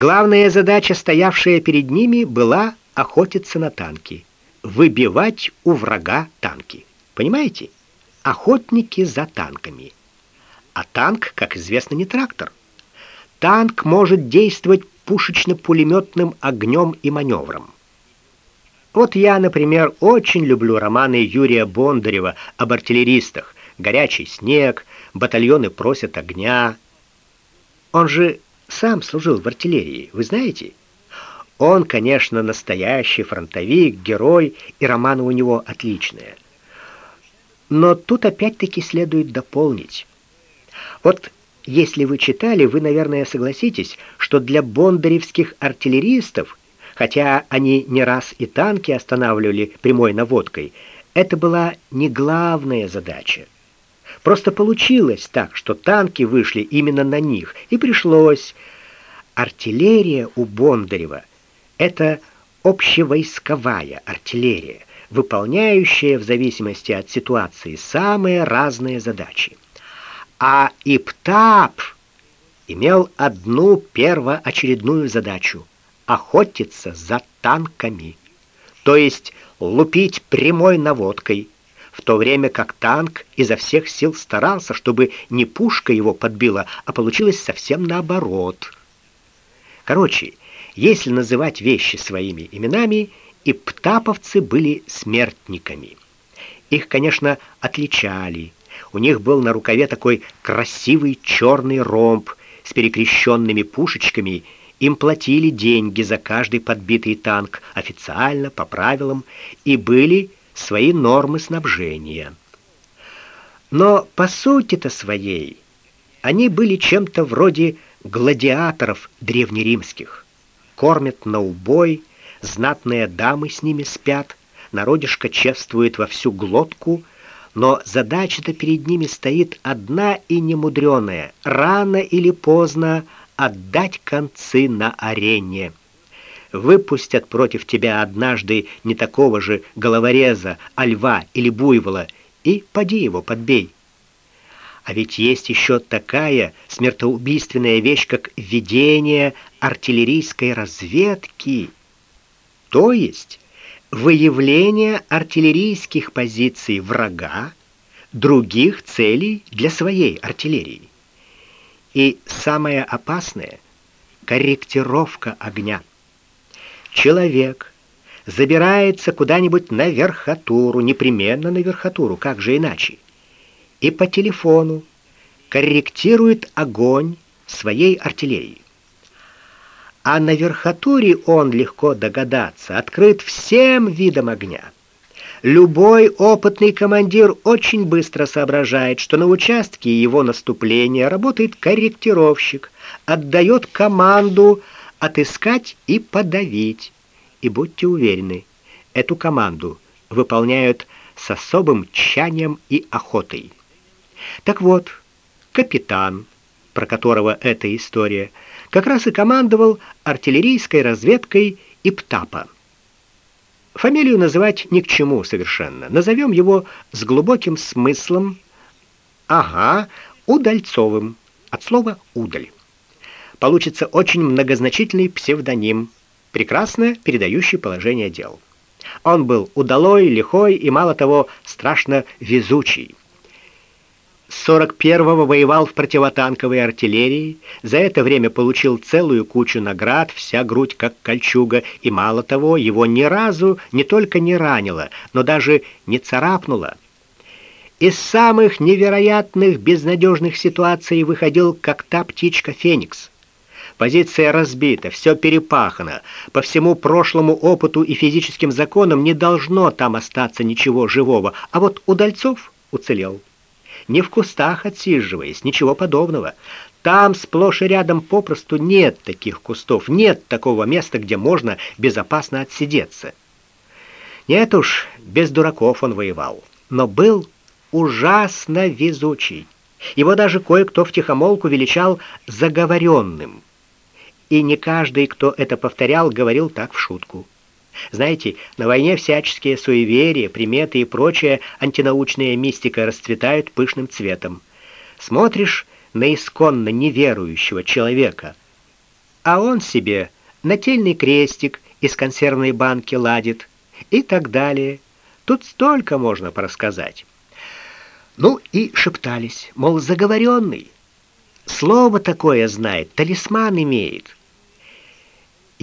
Главная задача, стоявшая перед ними, была охотиться на танки, выбивать у врага танки. Понимаете? Охотники за танками. А танк, как известно, не трактор. Танк может действовать пушечно-пулеметным огнем и маневром. Вот я, например, очень люблю романы Юрия Бондарева об артиллеристах. Горячий снег, батальоны просят огня. Он же сам служил в артиллерии, вы знаете? Он, конечно, настоящий фронтовик, герой, и романы у него отличные. Но тут опять-таки следует дополнить. Вот если вы читали, вы, наверное, согласитесь, что для бондаревских артиллеристов, хотя они не раз и танки останавливали прямой наводкой, это была не главная задача. Просто получилось так, что танки вышли именно на них, и пришлось. Артиллерия у Бондарева это общевойсковая артиллерия, выполняющая в зависимости от ситуации самые разные задачи. А Иптап имел одну первоочередную задачу охотиться за танками, то есть лупить прямой наводкой в то время как танк изо всех сил старался, чтобы не пушка его подбила, а получилось совсем наоборот. Короче, если называть вещи своими именами, и птаповцы были смертниками. Их, конечно, отличали. У них был на рукаве такой красивый черный ромб с перекрещенными пушечками. Им платили деньги за каждый подбитый танк официально, по правилам, и были свои нормы снабжения. Но по сути-то своей они были чем-то вроде гладиаторов древнеримских. Кормят на убой, знатные дамы с ними спят, народишко чествует во всю глотку, но задача-то перед ними стоит одна и немудреная: рано или поздно отдать концы на арене выпустят против тебя однажды не такого же головореза, а льва или буйвола, и поди его подбей. А ведь есть еще такая смертоубийственная вещь, как ведение артиллерийской разведки, то есть выявление артиллерийских позиций врага, других целей для своей артиллерии. И самое опасное корректировка огня человек забирается куда-нибудь на верхотуру, непременно на верхотуру, как же иначе, и по телефону корректирует огонь своей артиллерии. А на верхотуре он легко догадаться, открыт всем видом огня. Любой опытный командир очень быстро соображает, что на участке его наступления работает корректировщик, отдает команду отыскать и подавить. И будьте уверены, эту команду выполняют с особым тщанием и охотой. Так вот, капитан, про которого эта история, как раз и командовал артиллерийской разведкой Иптапа. Фамилию называть ни к чему совершенно. Назовем его с глубоким смыслом, ага, Удальцовым, от слова удаль получится очень многозначительный псевдоним, прекрасно передающий положение дел. Он был удалой, лихой и мало того, страшно везучий. С 41-го воевал в противотанковой артиллерии, за это время получил целую кучу наград, вся грудь как кольчуга, и мало того, его ни разу не только не ранило, но даже не царапнуло. Из самых невероятных безнадежных ситуаций выходил как та птичка Феникс. Позиция разбита, все перепахано. По всему прошлому опыту и физическим законам не должно там остаться ничего живого. А вот Удальцов уцелел. Не в кустах отсиживаясь, ничего подобного. Там сплошь и рядом попросту нет таких кустов, нет такого места, где можно безопасно отсидеться. Нет уж, без дураков он воевал, но был ужасно везучий. Его даже кое-кто втихомолку величал заговоренным и не каждый, кто это повторял, говорил так в шутку. Знаете, на войне всяческие суеверия, приметы и прочая антинаучная мистика расцветают пышным цветом. Смотришь на исконно неверующего человека, а он себе нательный крестик из консервной банки ладит и так далее. Тут столько можно порассказать. Ну и шептались, мол, заговоренный. Слово такое знает, талисман имеет.